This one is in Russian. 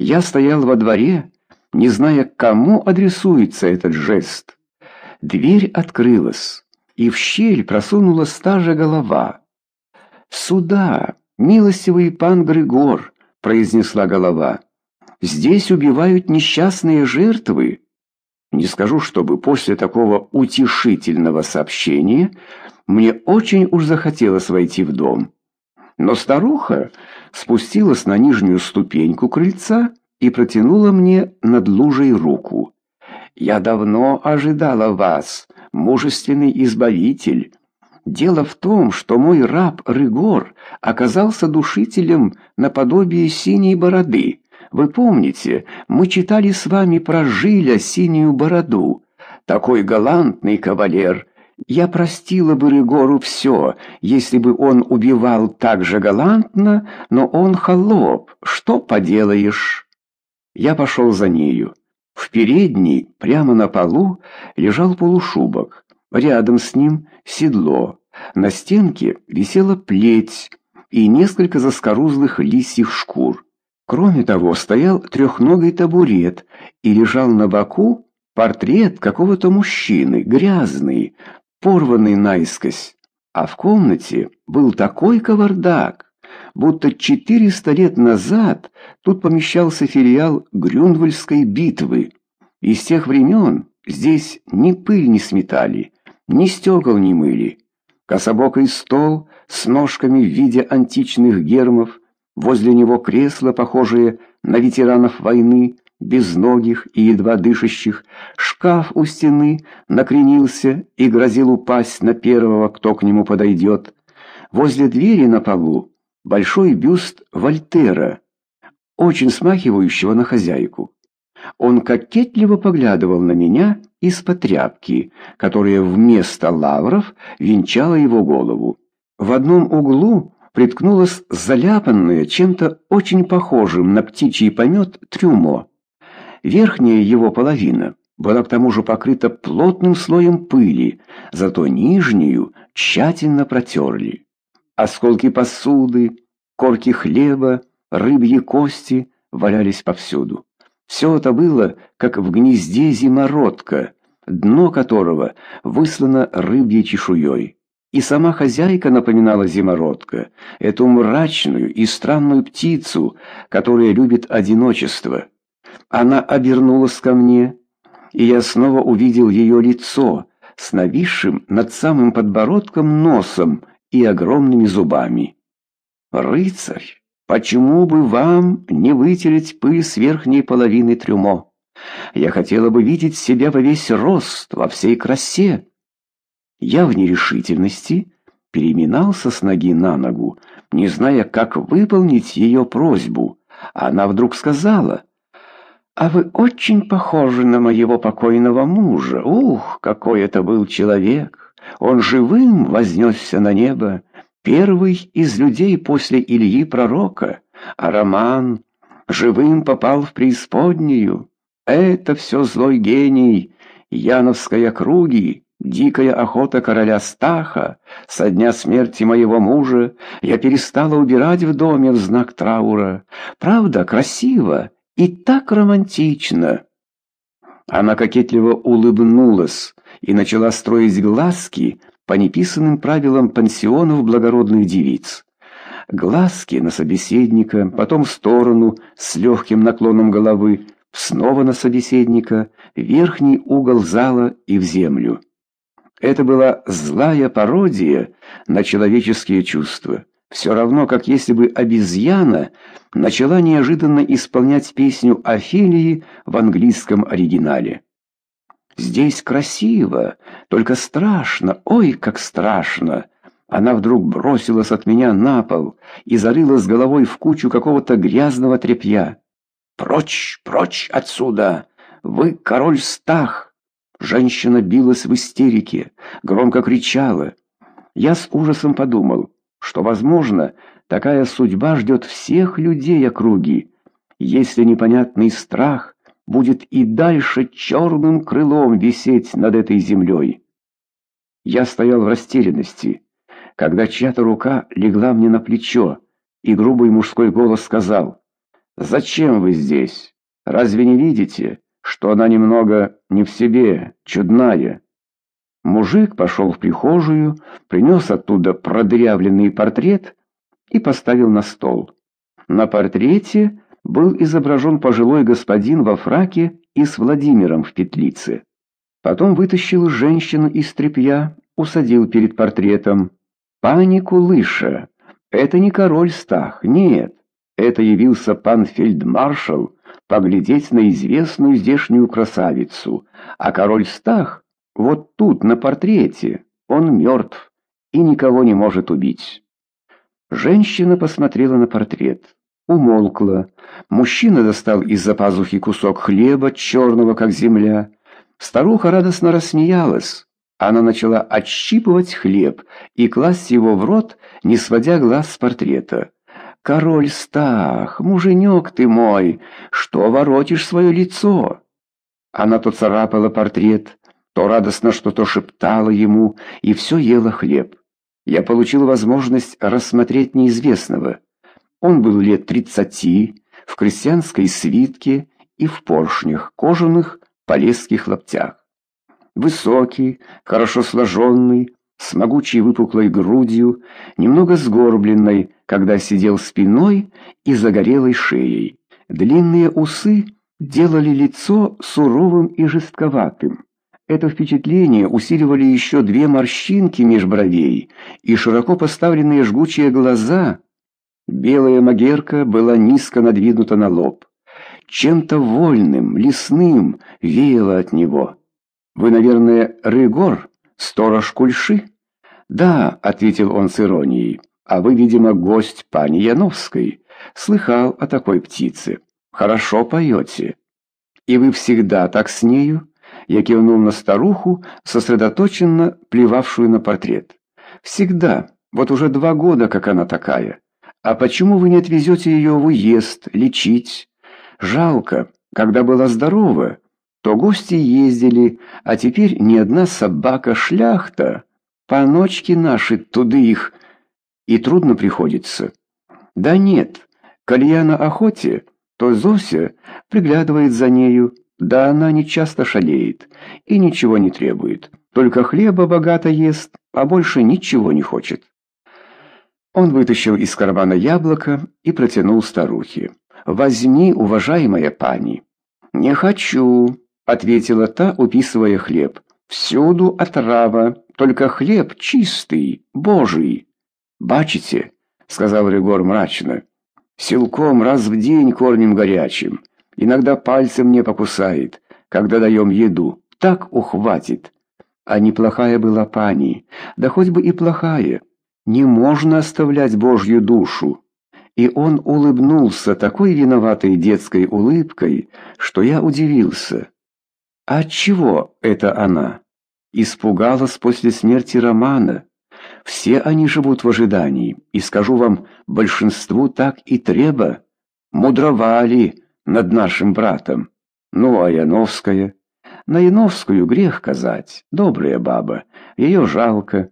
Я стоял во дворе, не зная, кому адресуется этот жест. Дверь открылась, и в щель просунулась та же голова. «Сюда, милостивый пан Григор», — произнесла голова. «Здесь убивают несчастные жертвы». Не скажу, чтобы после такого утешительного сообщения мне очень уж захотелось войти в дом. Но старуха спустилась на нижнюю ступеньку крыльца и протянула мне над лужей руку. «Я давно ожидала вас, мужественный избавитель. Дело в том, что мой раб Рыгор оказался душителем наподобие синей бороды. Вы помните, мы читали с вами про Жиля синюю бороду. Такой галантный кавалер. Я простила бы Рыгору все, если бы он убивал так же галантно, но он холоп. Что поделаешь?» Я пошел за нею. В передней, прямо на полу, лежал полушубок. Рядом с ним седло. На стенке висела плеть и несколько заскорузлых лисьих шкур. Кроме того, стоял трехногий табурет и лежал на боку портрет какого-то мужчины, грязный, порванный наискось. А в комнате был такой кавардак, будто 400 лет назад тут помещался филиал Грюнвальдской битвы. И с тех времен здесь ни пыль не сметали, ни стекол не мыли. Кособокий стол с ножками в виде античных гермов, Возле него кресло, похожее на ветеранов войны, безногих и едва дышащих. Шкаф у стены накренился и грозил упасть на первого, кто к нему подойдет. Возле двери на полу большой бюст Вольтера, очень смахивающего на хозяйку. Он кокетливо поглядывал на меня из-под тряпки, которая вместо лавров венчала его голову. В одном углу приткнулось заляпанное чем-то очень похожим на птичий помет трюмо. Верхняя его половина была к тому же покрыта плотным слоем пыли, зато нижнюю тщательно протерли. Осколки посуды, корки хлеба, рыбьи кости валялись повсюду. Все это было, как в гнезде зимородка, дно которого выслано рыбьей чешуей. И сама хозяйка напоминала зимородка, эту мрачную и странную птицу, которая любит одиночество. Она обернулась ко мне, и я снова увидел ее лицо с нависшим над самым подбородком носом и огромными зубами. «Рыцарь, почему бы вам не вытереть пыль с верхней половины трюмо? Я хотела бы видеть себя во весь рост, во всей красе». Я в нерешительности переминался с ноги на ногу, не зная, как выполнить ее просьбу. Она вдруг сказала, «А вы очень похожи на моего покойного мужа. Ух, какой это был человек! Он живым вознесся на небо, первый из людей после Ильи Пророка, а Роман живым попал в преисподнюю. Это все злой гений Яновской округи, Дикая охота короля Стаха, со дня смерти моего мужа, я перестала убирать в доме в знак траура. Правда, красиво и так романтично. Она кокетливо улыбнулась и начала строить глазки по неписанным правилам пансионов благородных девиц. Глазки на собеседника, потом в сторону с легким наклоном головы, снова на собеседника, верхний угол зала и в землю. Это была злая пародия на человеческие чувства. Все равно, как если бы обезьяна начала неожиданно исполнять песню Офелии в английском оригинале. «Здесь красиво, только страшно, ой, как страшно!» Она вдруг бросилась от меня на пол и зарылась головой в кучу какого-то грязного тряпья. «Прочь, прочь отсюда! Вы король Стах!» Женщина билась в истерике, громко кричала. Я с ужасом подумал, что, возможно, такая судьба ждет всех людей округи, если непонятный страх будет и дальше черным крылом висеть над этой землей. Я стоял в растерянности, когда чья-то рука легла мне на плечо, и грубый мужской голос сказал «Зачем вы здесь? Разве не видите, что она немного не в себе, чудная?» Мужик пошел в прихожую, принес оттуда продырявленный портрет и поставил на стол. На портрете был изображен пожилой господин во фраке и с Владимиром в петлице. Потом вытащил женщину из тряпья, усадил перед портретом. «Пани Кулыша, это не король Стах, нет, это явился пан фельдмаршал поглядеть на известную здешнюю красавицу, а король Стах вот тут, на портрете, он мертв и никого не может убить». Женщина посмотрела на портрет умолкла. Мужчина достал из-за пазухи кусок хлеба, черного как земля. Старуха радостно рассмеялась. Она начала отщипывать хлеб и класть его в рот, не сводя глаз с портрета. «Король Стах, муженек ты мой, что воротишь свое лицо?» Она то царапала портрет, то радостно что-то шептала ему и все ела хлеб. Я получил возможность рассмотреть неизвестного. Он был лет тридцати, в крестьянской свитке и в поршнях, кожаных полесских лаптях. Высокий, хорошо сложенный, с могучей выпуклой грудью, немного сгорбленной, когда сидел спиной и загорелой шеей. Длинные усы делали лицо суровым и жестковатым. Это впечатление усиливали еще две морщинки меж бровей и широко поставленные жгучие глаза — Белая магерка была низко надвинута на лоб. Чем-то вольным, лесным веяло от него. «Вы, наверное, Рыгор, сторож Кульши?» «Да», — ответил он с иронией, — «а вы, видимо, гость пани Яновской. Слыхал о такой птице. Хорошо поете». «И вы всегда так с нею?» Я кивнул на старуху, сосредоточенно плевавшую на портрет. «Всегда. Вот уже два года, как она такая». «А почему вы не отвезете ее в уезд, лечить? Жалко, когда была здорова, то гости ездили, а теперь ни одна собака-шляхта. По ночке наши туды их, и трудно приходится». «Да нет, коли я на охоте, то Зося приглядывает за нею, да она не часто шалеет и ничего не требует, только хлеба богато ест, а больше ничего не хочет». Он вытащил из кармана яблоко и протянул старухе. «Возьми, уважаемая пани». «Не хочу», — ответила та, уписывая хлеб. «Всюду отрава, только хлеб чистый, божий». «Бачите», — сказал Регор мрачно, — «силком раз в день кормим горячим. Иногда пальцем мне покусает, когда даем еду. Так ухватит». А неплохая была пани, да хоть бы и плохая. Не можно оставлять Божью душу. И он улыбнулся такой виноватой детской улыбкой, что я удивился. А чего это она? Испугалась после смерти Романа. Все они живут в ожидании, и скажу вам, большинству так и треба. Мудровали над нашим братом. Ну, а Яновская? На Яновскую грех казать, добрая баба, ее жалко.